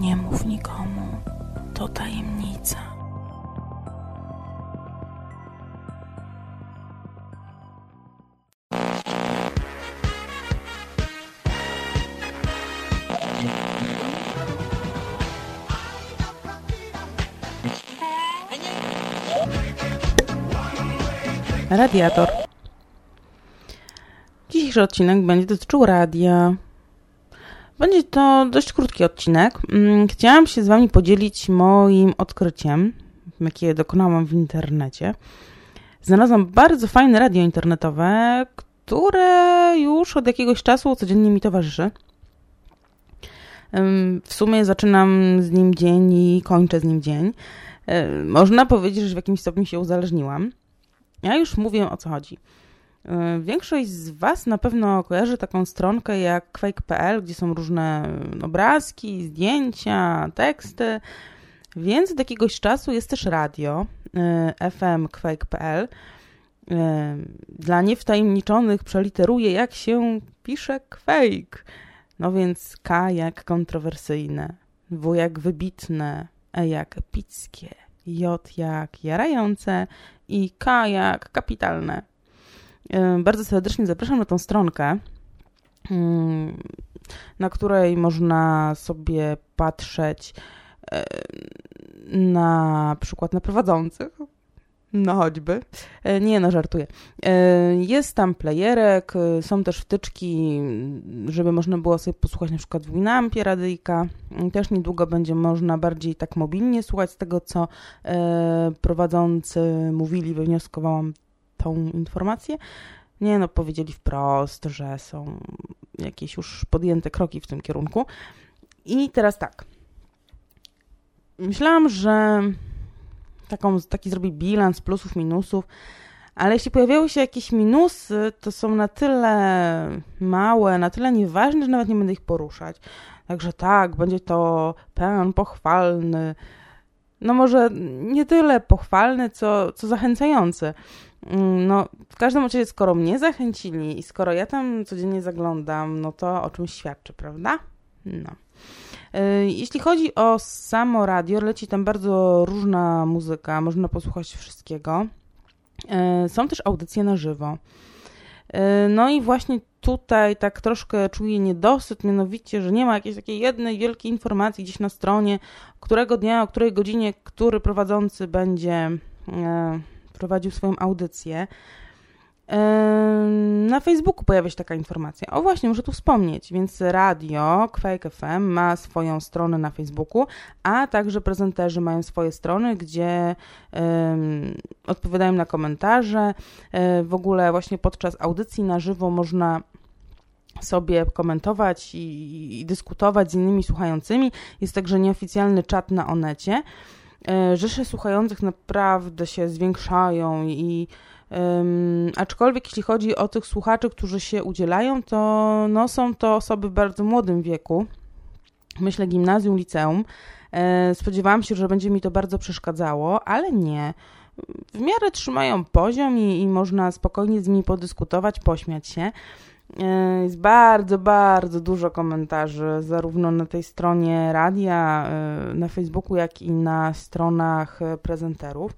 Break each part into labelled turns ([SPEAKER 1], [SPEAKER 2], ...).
[SPEAKER 1] Nie mów nikomu, to tajemnica.
[SPEAKER 2] Radiator. Dzisiejszy odcinek będzie dotyczył radia. Będzie to dość krótki odcinek. Mm, Chciałam się z Wami podzielić moim odkryciem, jakie dokonałam w internecie. Znalazłam bardzo fajne radio internetowe, które już od jakiegoś czasu codziennie mi towarzyszy. W sumie zaczynam z nim dzień i kończę z nim dzień. Można powiedzieć, że w jakimś stopniu się uzależniłam. Ja już mówię o co chodzi. Yy, Większość z Was na pewno kojarzy taką stronkę jak quake.pl, gdzie są różne obrazki, zdjęcia, teksty. Więc od jakiegoś czasu jest też radio yy, FM quake.pl. Yy, Dla niewtajemniczonych przeliteruję, jak się pisze quake. No więc K jak kontrowersyjne, W jak wybitne, E jak epickie, J jak jarające i K jak kapitalne. Yy, Bardzo serdecznie zapraszam na tą stronkę, yy, na której można sobie patrzeć yy, na przykład na prowadzących. No choćby. E, Nie no, żartuję. E, Jest tam playerek, e, są też wtyczki, żeby można było sobie posłuchać na przykład w Winampie radyjka. Też niedługo będzie można bardziej tak mobilnie słuchać z tego, co e, prowadzący mówili, wywnioskowałam tą informację. Nie no, powiedzieli wprost, że są jakieś już podjęte kroki w tym kierunku. I teraz tak. Myślałam, że taką, taki zrobi bilans plusów, minusów, ale jeśli pojawiały się jakieś minusy, to są na tyle małe, na tyle nieważne, że nawet nie będę ich poruszać. Także tak, będzie to pełen pochwalny, no może nie tyle pochwalny, co, co zachęcający. Mm, No, w każdym razie, skoro mnie zachęcili i skoro ja tam codziennie zaglądam, no to o czymś świadczy, prawda? No. Y, Jeśli chodzi o samo radio, leci tam bardzo różna muzyka, można posłuchać wszystkiego. Y, Są też audycje na żywo. Y, No i właśnie tutaj tak troszkę czuję niedosyt, mianowicie, że nie ma jakiejś takiej jednej wielkiej informacji gdzieś na stronie, którego dnia, o której godzinie, który prowadzący będzie prowadził swoją audycję. Na Facebooku pojawia się taka informacja. O właśnie, muszę tu wspomnieć. Więc radio Quake FM ma swoją stronę na Facebooku, a także prezenterzy mają swoje strony, gdzie em, odpowiadają na komentarze. E, w ogóle właśnie podczas audycji na żywo można sobie komentować i, i dyskutować z innymi słuchającymi. Jest także nieoficjalny czat na Onecie. E, Rzesze słuchających naprawdę się zwiększają i Ym, aczkolwiek jeśli chodzi o tych słuchaczy, którzy się udzielają, to no, są to osoby w bardzo młodym wieku. Myślę gimnazjum, liceum. E, spodziewałam się, że będzie mi to bardzo przeszkadzało, ale nie. W miarę trzymają poziom i, i można spokojnie z nimi podyskutować, pośmiać się. E, Jest bardzo, bardzo dużo komentarzy, zarówno na tej stronie radia, e, na Facebooku, jak i na stronach e, prezenterów.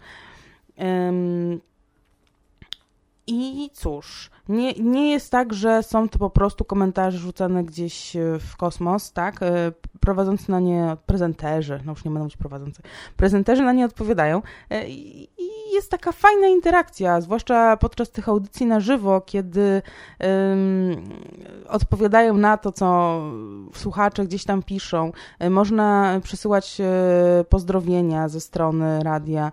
[SPEAKER 2] I cóż, nie, nie jest tak, że są to po prostu komentarze rzucane gdzieś w kosmos, tak? Prowadzący na nie, prezenterzy, no już nie będą być prowadzący, prezenterzy na nie odpowiadają e, i jest taka fajna interakcja, zwłaszcza podczas tych audycji na żywo, kiedy ym, odpowiadają na to, co słuchacze gdzieś tam piszą. E, Można przesyłać e, pozdrowienia ze strony radia,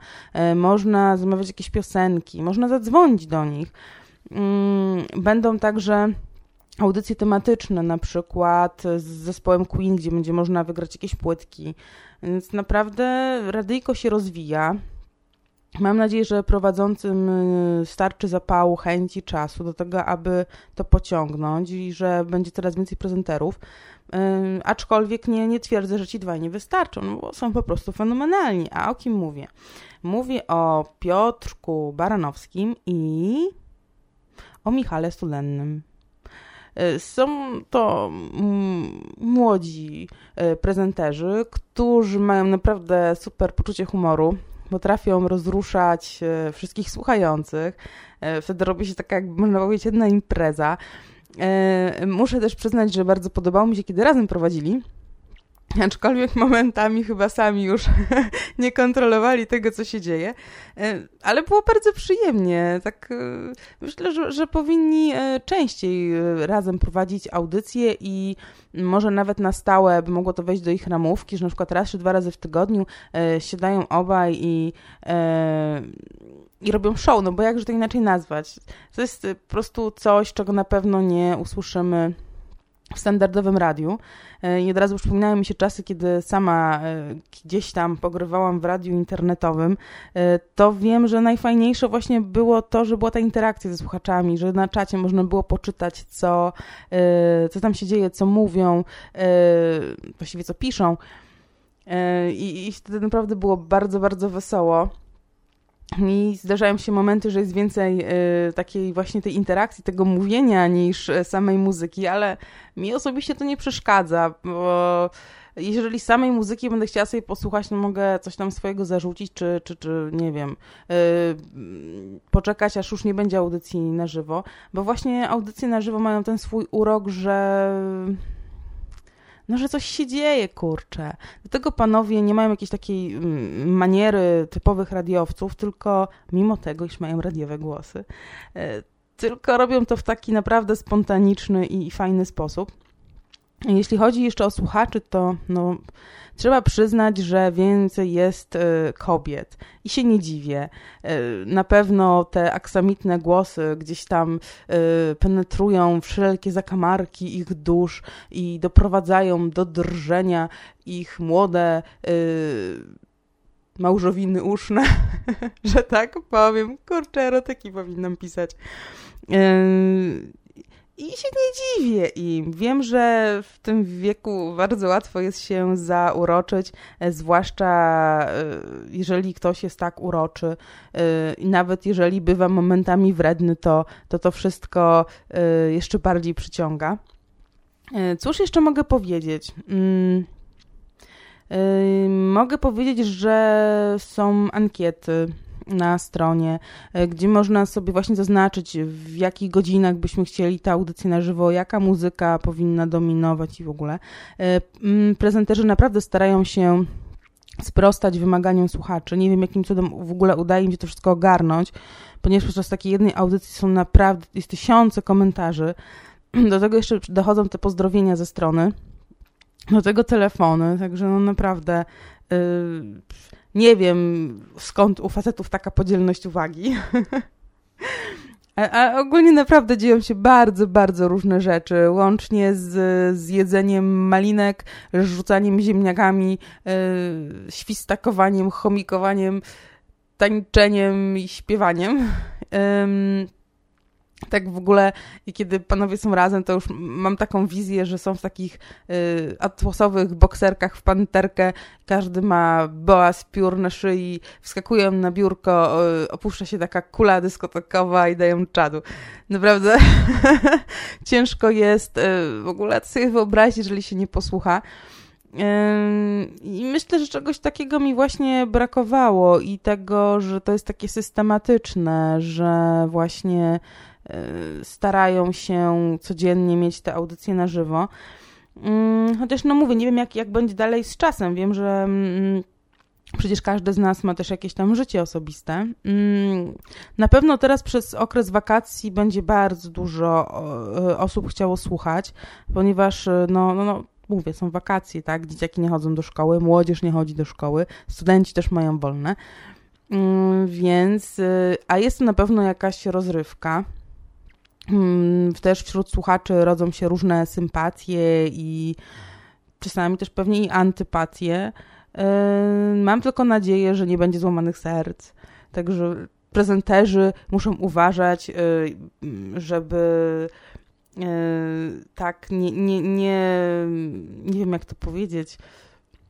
[SPEAKER 2] można zamawiać jakieś piosenki, można zadzwonić do nich. Mm, Będą także audycje tematyczne, na przykład z zespołem Queen, gdzie będzie można wygrać jakieś płytki. Więc naprawdę radyjko się rozwija. Mam nadzieję, że prowadzącym y, starczy zapału, chęci, czasu do tego, aby to pociągnąć i że będzie coraz więcej prezenterów. Yy, aczkolwiek nie, nie twierdzę, że ci dwaj nie wystarczą, no bo są po prostu fenomenalni. A o kim mówię? Mówię o Piotrku Baranowskim i o Michale Studennym. Są to młodzi prezenterzy, którzy mają naprawdę super poczucie humoru, potrafią rozruszać wszystkich słuchających. Wtedy robi się taka, jakby można powiedzieć, jedna impreza. Muszę też przyznać, że bardzo podobało mi się, kiedy razem prowadzili aczkolwiek momentami chyba sami już nie kontrolowali tego, co się dzieje, e, ale było bardzo przyjemnie. Tak e, myślę, że, że powinni e, częściej razem prowadzić audycje i może nawet na stałe by mogło to wejść do ich ramówki, że na przykład raz czy dwa razy w tygodniu siadają obaj i i robią show, no bo jakże to inaczej nazwać? To jest po prostu coś, czego na pewno nie usłyszymy w standardowym radiu. E, I od razu przypominają mi się czasy, kiedy sama e, gdzieś tam pogrywałam w radiu internetowym, e, to wiem, że najfajniejsze właśnie było to, że była ta interakcja ze słuchaczami, że na czacie można było poczytać, co, co tam się dzieje, co mówią, właściwie co piszą. I, I wtedy naprawdę było bardzo, bardzo wesoło. I zdarzają się momenty, że jest więcej y, takiej właśnie tej interakcji, tego mówienia niż y, samej muzyki, ale mi osobiście to nie przeszkadza, bo jeżeli samej muzyki będę chciała sobie posłuchać, no mogę coś tam swojego zarzucić, czy, czy, czy nie wiem, y, poczekać, aż już nie będzie audycji na żywo, bo właśnie audycje na żywo mają ten swój urok, że no, że coś się dzieje, kurczę. Dlatego panowie nie mają jakiejś takiej mm, maniery typowych radiowców, tylko mimo tego, iż mają radiowe głosy, e, tylko robią to w taki naprawdę spontaniczny i fajny sposób. Jeśli chodzi jeszcze o słuchaczy, to no, trzeba przyznać, że więcej jest y, kobiet i się nie dziwię. Y, na pewno te aksamitne głosy gdzieś tam y, penetrują wszelkie zakamarki ich dusz i doprowadzają do drżenia ich młode małżowiny uszne, że tak powiem. Kurczę, erotyki powinnam pisać. I się nie dziwię im. Wiem, że w tym wieku bardzo łatwo jest się zauroczyć, e, zwłaszcza e, jeżeli ktoś jest tak uroczy. E, I nawet jeżeli bywa momentami wredny, to to, to wszystko jeszcze bardziej przyciąga. Cóż jeszcze mogę powiedzieć? Mm, mogę powiedzieć, że są ankiety na stronie, e, gdzie można sobie właśnie zaznaczyć, w jakich godzinach byśmy chcieli tę audycję na żywo, jaka muzyka powinna dominować i w ogóle. E, prezenterzy naprawdę starają się sprostać wymaganiom słuchaczy. Nie wiem, jakim cudem w ogóle udaje mi się to wszystko ogarnąć, ponieważ podczas takiej jednej audycji są naprawdę, jest tysiące komentarzy. Do tego jeszcze dochodzą te pozdrowienia ze strony, do tego telefony, także no naprawdę... Yy, nie wiem skąd u facetów taka podzielność uwagi. A, ogólnie naprawdę dzieją się bardzo, bardzo różne rzeczy, łącznie z, z jedzeniem malinek, rzucaniem ziemniakami, yy, świstakowaniem, chomikowaniem, tańczeniem i śpiewaniem. Yy, tak w ogóle, kiedy panowie są razem, to już mam taką wizję, że są w takich y, atłosowych bokserkach w panterkę, każdy ma boa z piór na szyi, wskakują na biurko, y, opuszcza się taka kula dyskotekowa i dają czadu. Naprawdę ciężko jest y, w ogóle sobie wyobrazić, jeżeli się nie posłucha. I myślę, że czegoś takiego mi właśnie brakowało i tego, że to jest takie systematyczne, że właśnie starają się codziennie mieć te audycje na żywo. Mm, chociaż no mówię, nie wiem jak, jak będzie dalej z czasem. Wiem, że mm, Przecież każdy z nas ma też jakieś tam życie osobiste. Mm, na pewno teraz przez okres wakacji będzie bardzo dużo y, osób chciało słuchać, ponieważ y, no, no, no mówię, są wakacje, tak? Dzieciaki nie chodzą do szkoły, młodzież nie chodzi do szkoły, studenci też mają wolne. Więc, a jest to na pewno jakaś rozrywka. Mm, też wśród słuchaczy rodzą się różne sympatie i czasami też pewnie i antypatie. Mam tylko nadzieję, że nie będzie złamanych serc. Także prezenterzy muszą uważać, y, żeby y, tak nie, nie, nie, nie wiem jak to powiedzieć,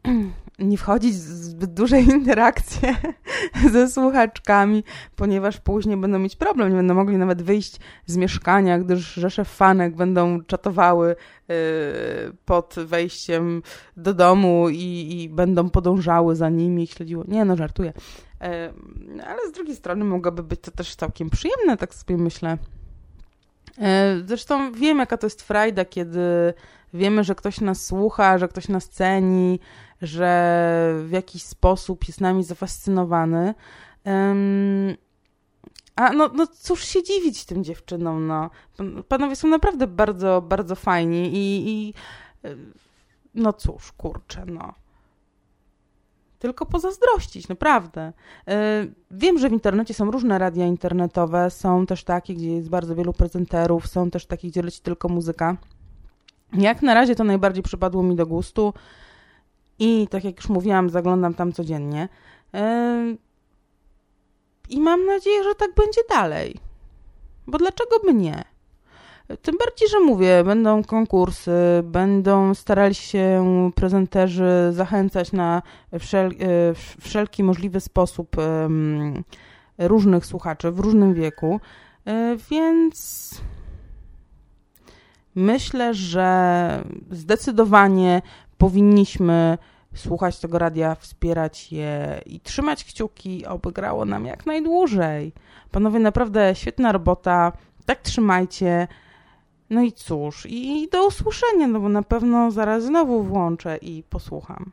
[SPEAKER 2] nie wchodzić w zbyt duże interakcje ze słuchaczkami, ponieważ później będą mieć problem, nie będą mogli nawet wyjść z mieszkania, gdyż rzesze fanek będą czatowały yy, pod wejściem do domu i, i, będą podążały za nimi i śledziły. Nie, no żartuję. Yy, ale z drugiej strony mogłoby być to też całkiem przyjemne, tak sobie myślę. Yy, zresztą wiem, jaka to jest frajda, kiedy wiemy, że ktoś nas słucha, że ktoś nas ceni, że w jakiś sposób jest nami zafascynowany. Um, a no, no cóż się dziwić tym dziewczynom, no. Panowie są naprawdę bardzo, bardzo fajni i, i no cóż, kurczę, no. Tylko pozazdrościć, naprawdę. E, wiem, że w internecie są różne radia internetowe, są też takie, gdzie jest bardzo wielu prezenterów, są też takie, gdzie leci tylko muzyka. Jak na razie to najbardziej przypadło mi do gustu. I tak jak już mówiłam, zaglądam tam codziennie. I mam nadzieję, że tak będzie dalej. Bo dlaczego by nie? Tym bardziej, że mówię, będą konkursy, będą starali się prezenterzy zachęcać na wszel e, wszelki możliwy sposób różnych słuchaczy w różnym wieku, e, więc myślę, że zdecydowanie powinniśmy słuchać tego radia, wspierać je i trzymać kciuki, oby grało nam jak najdłużej. Panowie, naprawdę świetna robota, tak trzymajcie. No i cóż, i do usłyszenia, no bo na pewno zaraz znowu włączę i posłucham.